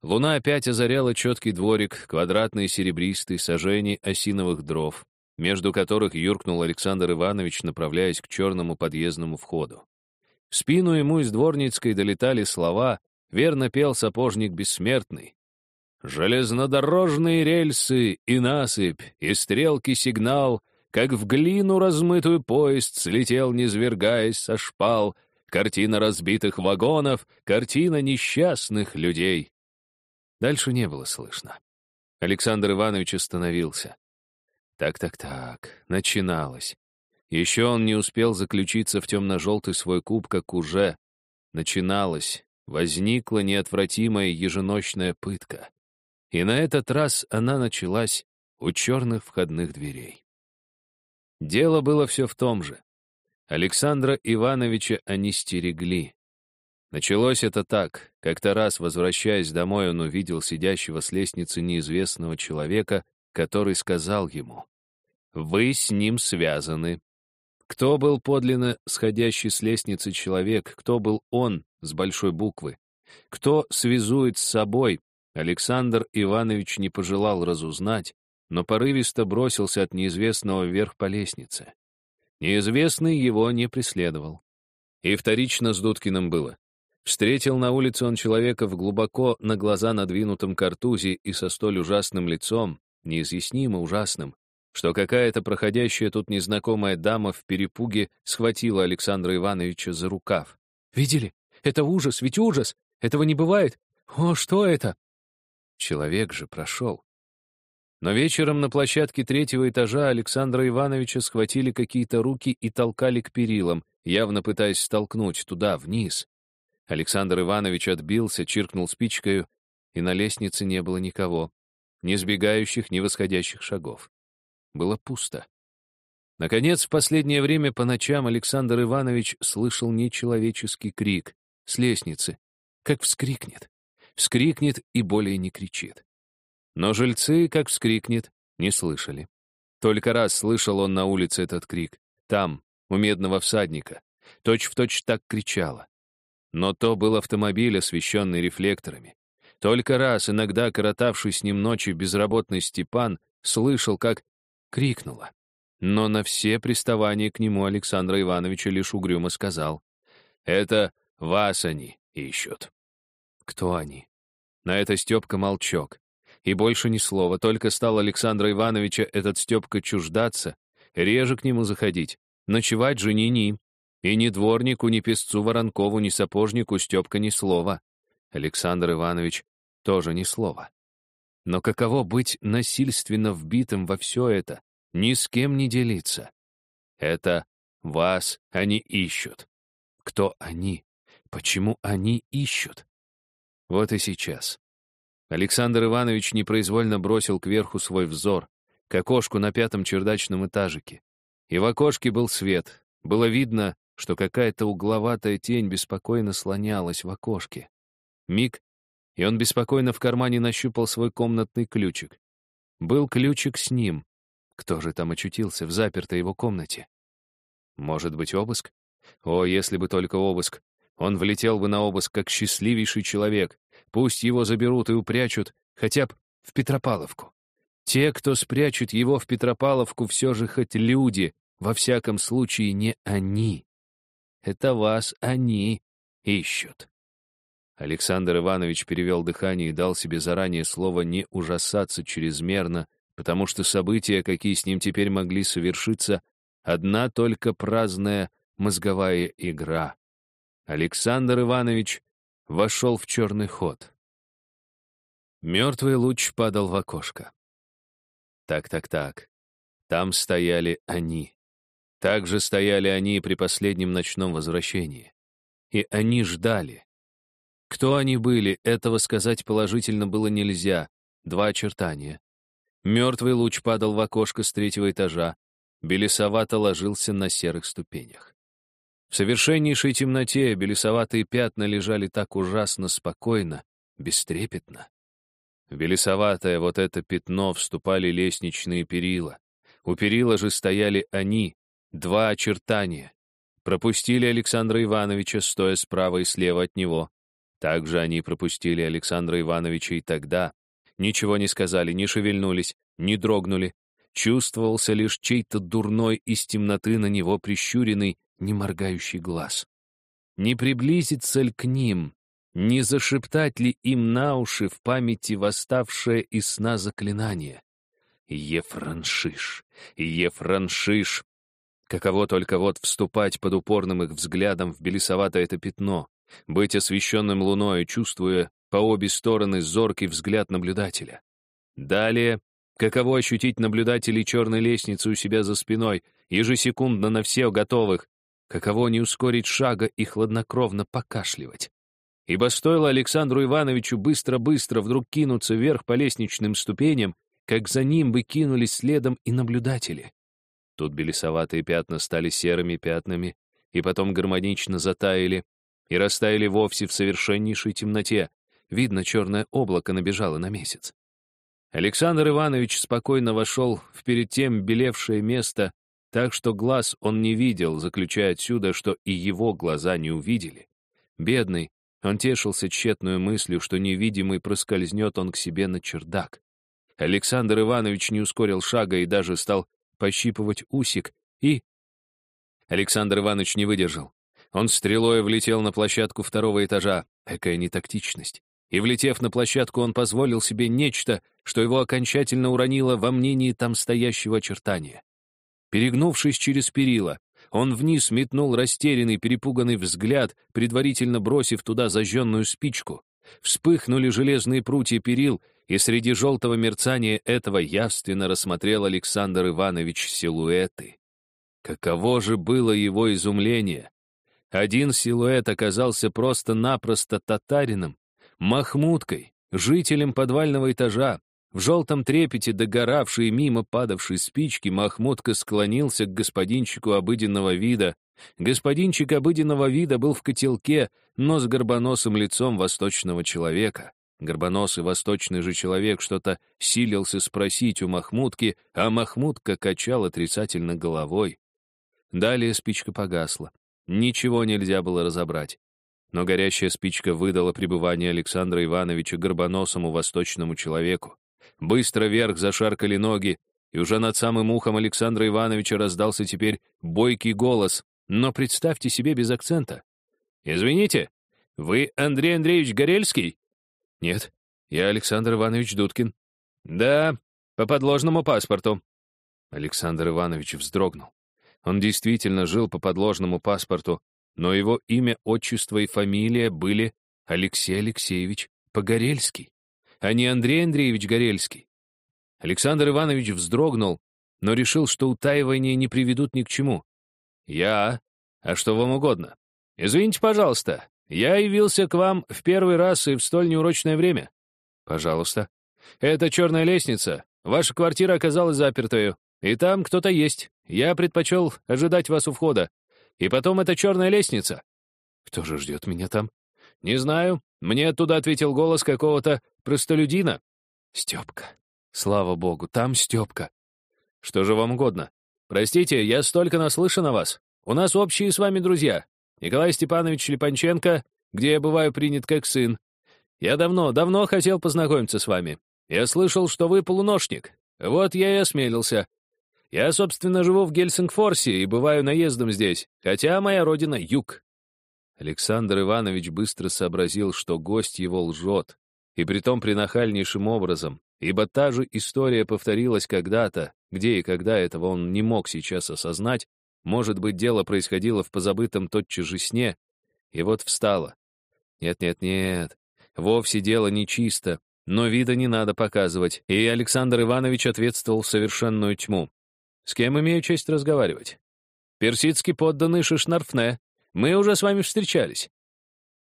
Speaker 1: Луна опять озаряла четкий дворик, квадратный серебристый, сажений осиновых дров, между которых юркнул Александр Иванович, направляясь к черному подъездному входу. В спину ему из дворницкой долетали слова, верно пел сапожник бессмертный, Железнодорожные рельсы и насыпь, и стрелки сигнал, как в глину размытую поезд слетел, низвергаясь со шпал, картина разбитых вагонов, картина несчастных людей. Дальше не было слышно. Александр Иванович остановился. Так-так-так, начиналось. Еще он не успел заключиться в темно-желтый свой куб, как уже начиналось, возникла неотвратимая еженочная пытка. И на этот раз она началась у черных входных дверей. Дело было все в том же. Александра Ивановича они стерегли. Началось это так. Как-то раз, возвращаясь домой, он увидел сидящего с лестницы неизвестного человека, который сказал ему, «Вы с ним связаны». Кто был подлинно сходящий с лестницы человек, кто был он с большой буквы, кто связует с собой, Александр Иванович не пожелал разузнать, но порывисто бросился от неизвестного вверх по лестнице. Неизвестный его не преследовал. И вторично с Дудкиным было. Встретил на улице он человека в глубоко на глаза надвинутом картузе и со столь ужасным лицом, неизъяснимо ужасным, что какая-то проходящая тут незнакомая дама в перепуге схватила Александра Ивановича за рукав. «Видели? Это ужас, ведь ужас! Этого не бывает! О, что это?» Человек же прошел. Но вечером на площадке третьего этажа Александра Ивановича схватили какие-то руки и толкали к перилам, явно пытаясь столкнуть туда, вниз. Александр Иванович отбился, чиркнул спичкою, и на лестнице не было никого, ни сбегающих, ни восходящих шагов. Было пусто. Наконец, в последнее время по ночам Александр Иванович слышал нечеловеческий крик с лестницы, как вскрикнет вскрикнет и более не кричит. Но жильцы, как вскрикнет, не слышали. Только раз слышал он на улице этот крик. там, у медного всадника. Точь-в-точь так кричала. Но то был автомобиль, освещенный рефлекторами. Только раз, иногда коротавший с ним ночью безработный Степан, слышал, как крикнула. Но на все приставания к нему Александра Ивановича лишь угрюмо сказал. «Это вас они ищут». Кто они? На это Степка молчок. И больше ни слова, только стал Александра Ивановича этот Степка чуждаться, реже к нему заходить, ночевать же ни-ни. И ни дворнику, ни песцу Воронкову, ни сапожнику Степка ни слова. Александр Иванович тоже ни слова. Но каково быть насильственно вбитым во все это, ни с кем не делиться? Это вас они ищут. Кто они? Почему они ищут? Вот и сейчас. Александр Иванович непроизвольно бросил кверху свой взор, к окошку на пятом чердачном этажике. И в окошке был свет. Было видно, что какая-то угловатая тень беспокойно слонялась в окошке. Миг, и он беспокойно в кармане нащупал свой комнатный ключик. Был ключик с ним. Кто же там очутился в запертой его комнате? Может быть, обыск? О, если бы только обыск. Он влетел бы на обыск как счастливейший человек. Пусть его заберут и упрячут хотя бы в Петропавловку. Те, кто спрячут его в Петропавловку, все же хоть люди, во всяком случае не они. Это вас они ищут. Александр Иванович перевел дыхание и дал себе заранее слово не ужасаться чрезмерно, потому что события, какие с ним теперь могли совершиться, одна только праздная мозговая игра. Александр Иванович вошел в черный ход. Мертвый луч падал в окошко. Так-так-так. Там стояли они. Так же стояли они при последнем ночном возвращении. И они ждали. Кто они были, этого сказать положительно было нельзя. Два очертания. Мертвый луч падал в окошко с третьего этажа, белесовато ложился на серых ступенях. В совершеннейшей темноте белесоватые пятна лежали так ужасно спокойно, бестрепетно. В белесоватое вот это пятно вступали лестничные перила. У перила же стояли они, два очертания. Пропустили Александра Ивановича, стоя справа и слева от него. Также они пропустили Александра Ивановича и тогда. Ничего не сказали, не шевельнулись, не дрогнули. Чувствовался лишь чей-то дурной из темноты на него прищуренный, не моргающий глаз. Не приблизиться ли к ним, не зашептать ли им на уши в памяти восставшее из сна заклинание? Ефраншиш, Ефраншиш. Каково только вот вступать под упорным их взглядом в белесоватое это пятно, быть освещенным луной, чувствуя по обе стороны зоркий взгляд наблюдателя. Далее, каково ощутить наблюдателей черной лестницы у себя за спиной, ежесекундно на все готовых, каково не ускорить шага и хладнокровно покашливать. Ибо стоило Александру Ивановичу быстро-быстро вдруг кинуться вверх по лестничным ступеням, как за ним бы кинулись следом и наблюдатели. Тут белесоватые пятна стали серыми пятнами, и потом гармонично затаяли, и растаяли вовсе в совершеннейшей темноте. Видно, черное облако набежало на месяц. Александр Иванович спокойно вошел в перед тем белевшее место, так что глаз он не видел, заключая отсюда, что и его глаза не увидели. Бедный, он тешился тщетную мыслью, что невидимый проскользнет он к себе на чердак. Александр Иванович не ускорил шага и даже стал пощипывать усик, и... Александр Иванович не выдержал. Он стрелой влетел на площадку второго этажа. Какая нетактичность. И, влетев на площадку, он позволил себе нечто, что его окончательно уронило во мнении там стоящего очертания. Перегнувшись через перила, он вниз метнул растерянный, перепуганный взгляд, предварительно бросив туда зажженную спичку. Вспыхнули железные прутья перил, и среди желтого мерцания этого явственно рассмотрел Александр Иванович силуэты. Каково же было его изумление! Один силуэт оказался просто-напросто татарином, махмуткой, жителем подвального этажа. В желтом трепете догоравшей мимо падавшей спички Махмутка склонился к господинчику обыденного вида. Господинчик обыденного вида был в котелке, но с горбоносым лицом восточного человека. Горбоносый восточный же человек что-то силился спросить у Махмутки, а Махмутка качал отрицательно головой. Далее спичка погасла. Ничего нельзя было разобрать. Но горящая спичка выдала пребывание Александра Ивановича горбоносому восточному человеку. Быстро вверх зашаркали ноги, и уже над самым ухом Александра Ивановича раздался теперь бойкий голос, но представьте себе без акцента. «Извините, вы Андрей Андреевич Горельский?» «Нет, я Александр Иванович Дудкин». «Да, по подложному паспорту». Александр Иванович вздрогнул. Он действительно жил по подложному паспорту, но его имя, отчество и фамилия были Алексей Алексеевич Погорельский, а не Андрей Андреевич Горельский. Александр Иванович вздрогнул, но решил, что утаивания не приведут ни к чему. «Я? А что вам угодно? Извините, пожалуйста, я явился к вам в первый раз и в столь неурочное время. Пожалуйста. Это черная лестница. Ваша квартира оказалась запертою, и там кто-то есть. Я предпочел ожидать вас у входа. И потом это черная лестница. Кто же ждет меня там? Не знаю. Мне оттуда ответил голос какого-то простолюдина. Степка. Слава богу, там Степка. Что же вам угодно? Простите, я столько наслышан о вас. У нас общие с вами друзья. Николай Степанович Липанченко, где я бываю принят как сын. Я давно, давно хотел познакомиться с вами. Я слышал, что вы полуношник. Вот я и осмелился. Я, собственно, живу в Гельсингфорсе и бываю наездом здесь, хотя моя родина — юг». Александр Иванович быстро сообразил, что гость его лжет, и притом принахальнейшим образом, ибо та же история повторилась когда-то, где и когда этого он не мог сейчас осознать, может быть, дело происходило в позабытом тотчас же сне, и вот встало. Нет-нет-нет, вовсе дело не чисто, но вида не надо показывать, и Александр Иванович ответствовал совершенную тьму. С кем имею честь разговаривать? Персидский подданный Шишнарфне. Мы уже с вами встречались.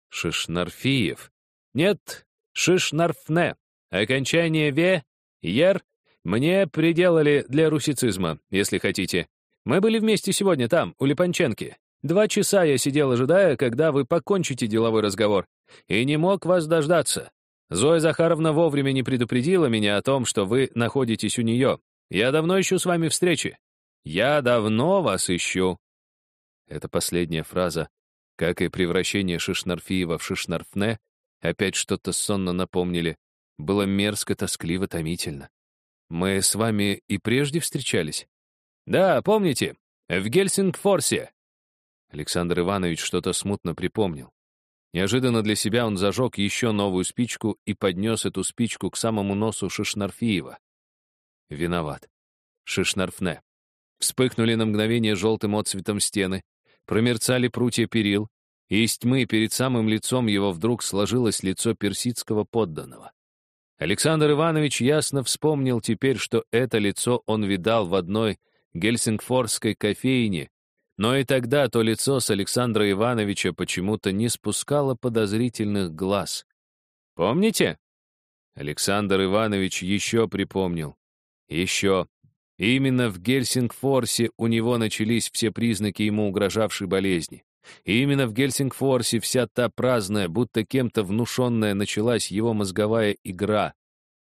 Speaker 1: Шишнарфиев. Нет, Шишнарфне. Окончание «ве», «ер» мне приделали для русицизма, если хотите. Мы были вместе сегодня там, у Липанченки. Два часа я сидел, ожидая, когда вы покончите деловой разговор, и не мог вас дождаться. Зоя Захаровна вовремя не предупредила меня о том, что вы находитесь у нее, я давно ищу с вами встречи. Я давно вас ищу». Эта последняя фраза, как и превращение Шишнарфиева в Шишнарфне, опять что-то сонно напомнили. Было мерзко, тоскливо, томительно. Мы с вами и прежде встречались? Да, помните, в Гельсингфорсе. Александр Иванович что-то смутно припомнил. Неожиданно для себя он зажег еще новую спичку и поднес эту спичку к самому носу Шишнарфиева. Виноват. Шишнарфне. Вспыхнули на мгновение желтым отцветом стены, промерцали прутья перил, и из тьмы перед самым лицом его вдруг сложилось лицо персидского подданного. Александр Иванович ясно вспомнил теперь, что это лицо он видал в одной гельсингфорской кофейне, но и тогда то лицо с Александра Ивановича почему-то не спускало подозрительных глаз. «Помните?» Александр Иванович еще припомнил. Еще. Именно в Гельсингфорсе у него начались все признаки ему угрожавшей болезни. И именно в Гельсингфорсе вся та праздная, будто кем-то внушенная началась его мозговая игра.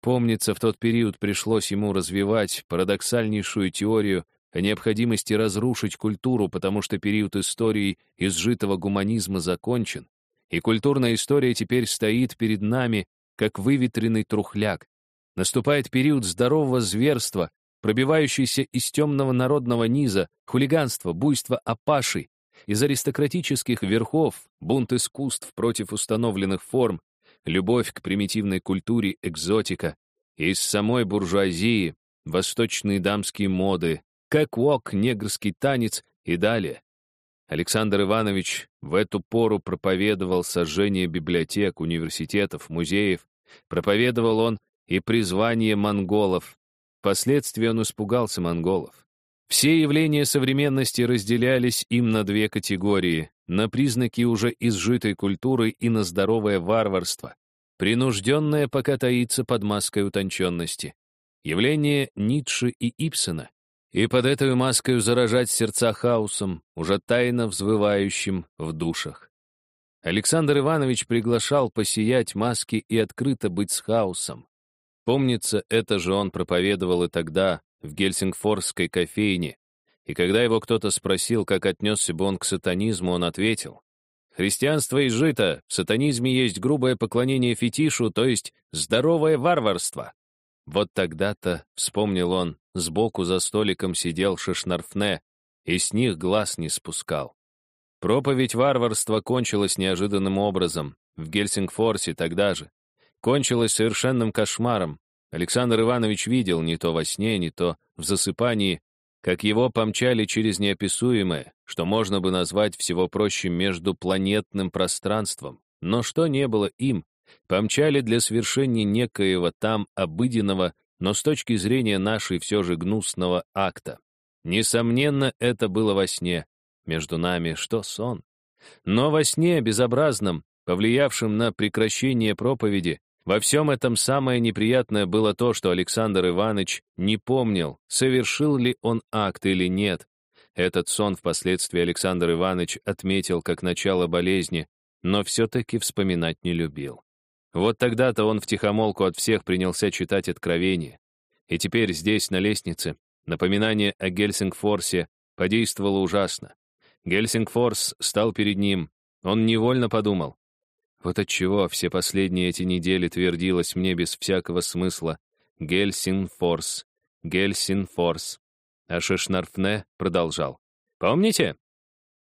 Speaker 1: Помнится, в тот период пришлось ему развивать парадоксальнейшую теорию о необходимости разрушить культуру, потому что период истории изжитого гуманизма закончен, и культурная история теперь стоит перед нами, как выветренный трухляк, Наступает период здорового зверства, пробивающийся из темного народного низа, хулиганства, буйства апашей, из аристократических верхов, бунт искусств против установленных форм, любовь к примитивной культуре экзотика, из самой буржуазии, восточные дамские моды, как вок, негрский танец и далее. Александр Иванович в эту пору проповедовал сожжение библиотек, университетов, музеев. Проповедовал он и призвание монголов. Впоследствии он испугался монголов. Все явления современности разделялись им на две категории — на признаки уже изжитой культуры и на здоровое варварство, принужденное пока таится под маской утонченности. Явление Ницше и Ипсена. И под этой маской заражать сердца хаосом, уже тайно взвывающим в душах. Александр Иванович приглашал посиять маски и открыто быть с хаосом. Помнится, это же он проповедовал и тогда, в Гельсингфорской кофейне. И когда его кто-то спросил, как отнесся бы он к сатанизму, он ответил, «Христианство изжито, в сатанизме есть грубое поклонение фетишу, то есть здоровое варварство». Вот тогда-то, вспомнил он, сбоку за столиком сидел Шишнарфне и с них глаз не спускал. Проповедь варварства кончилась неожиданным образом, в Гельсингфорсе тогда же. Кончилась совершенным кошмаром. Александр Иванович видел не то во сне, не то в засыпании, как его помчали через неописуемое, что можно бы назвать всего проще междупланетным пространством, но что не было им, помчали для свершения некоего там обыденного, но с точки зрения нашей все же гнусного акта. Несомненно, это было во сне, между нами что сон? Но во сне безобразном, повлиявшем на прекращение проповеди, во всем этом самое неприятное было то, что Александр Иванович не помнил, совершил ли он акт или нет. Этот сон впоследствии Александр Иванович отметил как начало болезни, но все-таки вспоминать не любил. Вот тогда-то он втихомолку от всех принялся читать откровение. И теперь здесь, на лестнице, напоминание о Гельсингфорсе подействовало ужасно. Гельсингфорс стал перед ним. Он невольно подумал. Вот отчего все последние эти недели твердилось мне без всякого смысла «Гельсингфорс, Гельсингфорс». А Шишнарфне продолжал. «Помните?»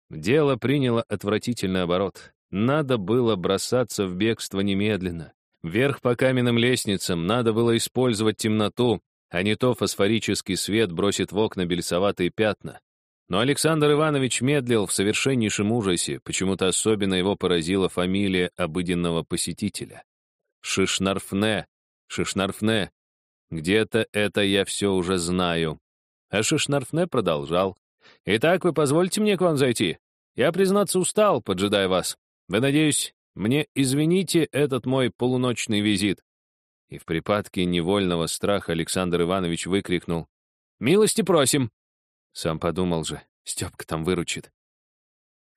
Speaker 1: Дело приняло отвратительный оборот. Надо было бросаться в бегство немедленно. Вверх по каменным лестницам надо было использовать темноту, а не то фосфорический свет бросит в окна белесоватые пятна. Но Александр Иванович медлил в совершеннейшем ужасе, почему-то особенно его поразила фамилия обыденного посетителя. Шишнарфне, Шишнарфне. Где-то это я все уже знаю. А Шишнарфне продолжал. «Итак, вы позвольте мне к вам зайти? Я, признаться, устал, поджидая вас. Вы, надеюсь, мне извините этот мой полуночный визит». И в припадке невольного страха Александр Иванович выкрикнул. «Милости просим!» Сам подумал же, Степка там выручит.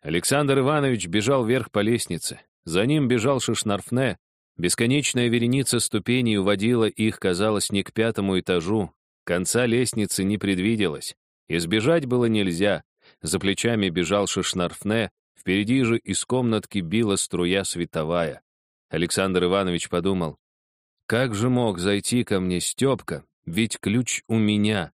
Speaker 1: Александр Иванович бежал вверх по лестнице. За ним бежал Шишнарфне. Бесконечная вереница ступеней уводила их, казалось, не к пятому этажу. Конца лестницы не предвиделось. Избежать было нельзя. За плечами бежал Шишнарфне, впереди же из комнатки била струя световая. Александр Иванович подумал, как же мог зайти ко мне Степка, ведь ключ у меня.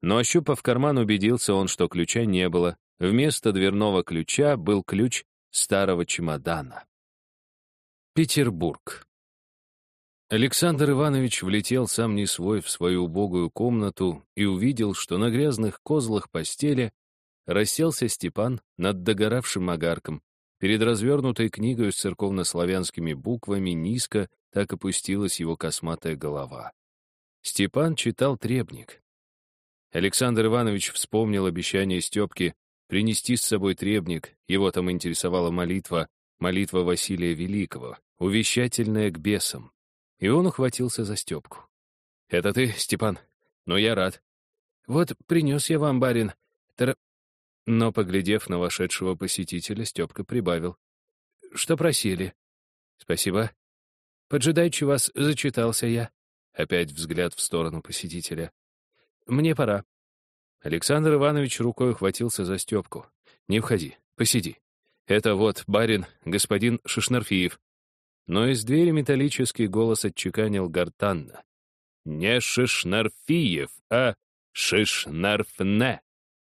Speaker 1: Но, ощупав карман, убедился он, что ключа не было. Вместо дверного ключа был ключ старого чемодана. Петербург. Александр Иванович влетел сам не свой в свою убогую комнату и увидел, что на грязных козлах постели расселся Степан над догоравшим огарком. Перед развернутой книгой с церковнославянскими буквами низко так опустилась его косматая голова. Степан читал требник. Александр Иванович вспомнил обещание Степки принести с собой требник, его там интересовала молитва, молитва Василия Великого, увещательная к бесам. И он ухватился за Степку. «Это ты, Степан? Ну, я рад. Вот принес я вам, барин, тр...» Но, поглядев на вошедшего посетителя, Степка прибавил. «Что просили?» «Спасибо. Поджидаючи вас, зачитался я». Опять взгляд в сторону посетителя. Мне пора». Александр Иванович рукой ухватился за Степку. «Не входи, посиди. Это вот барин, господин Шишнарфиев». Но из двери металлический голос отчеканил гортанно. «Не Шишнарфиев, а Шишнарфне».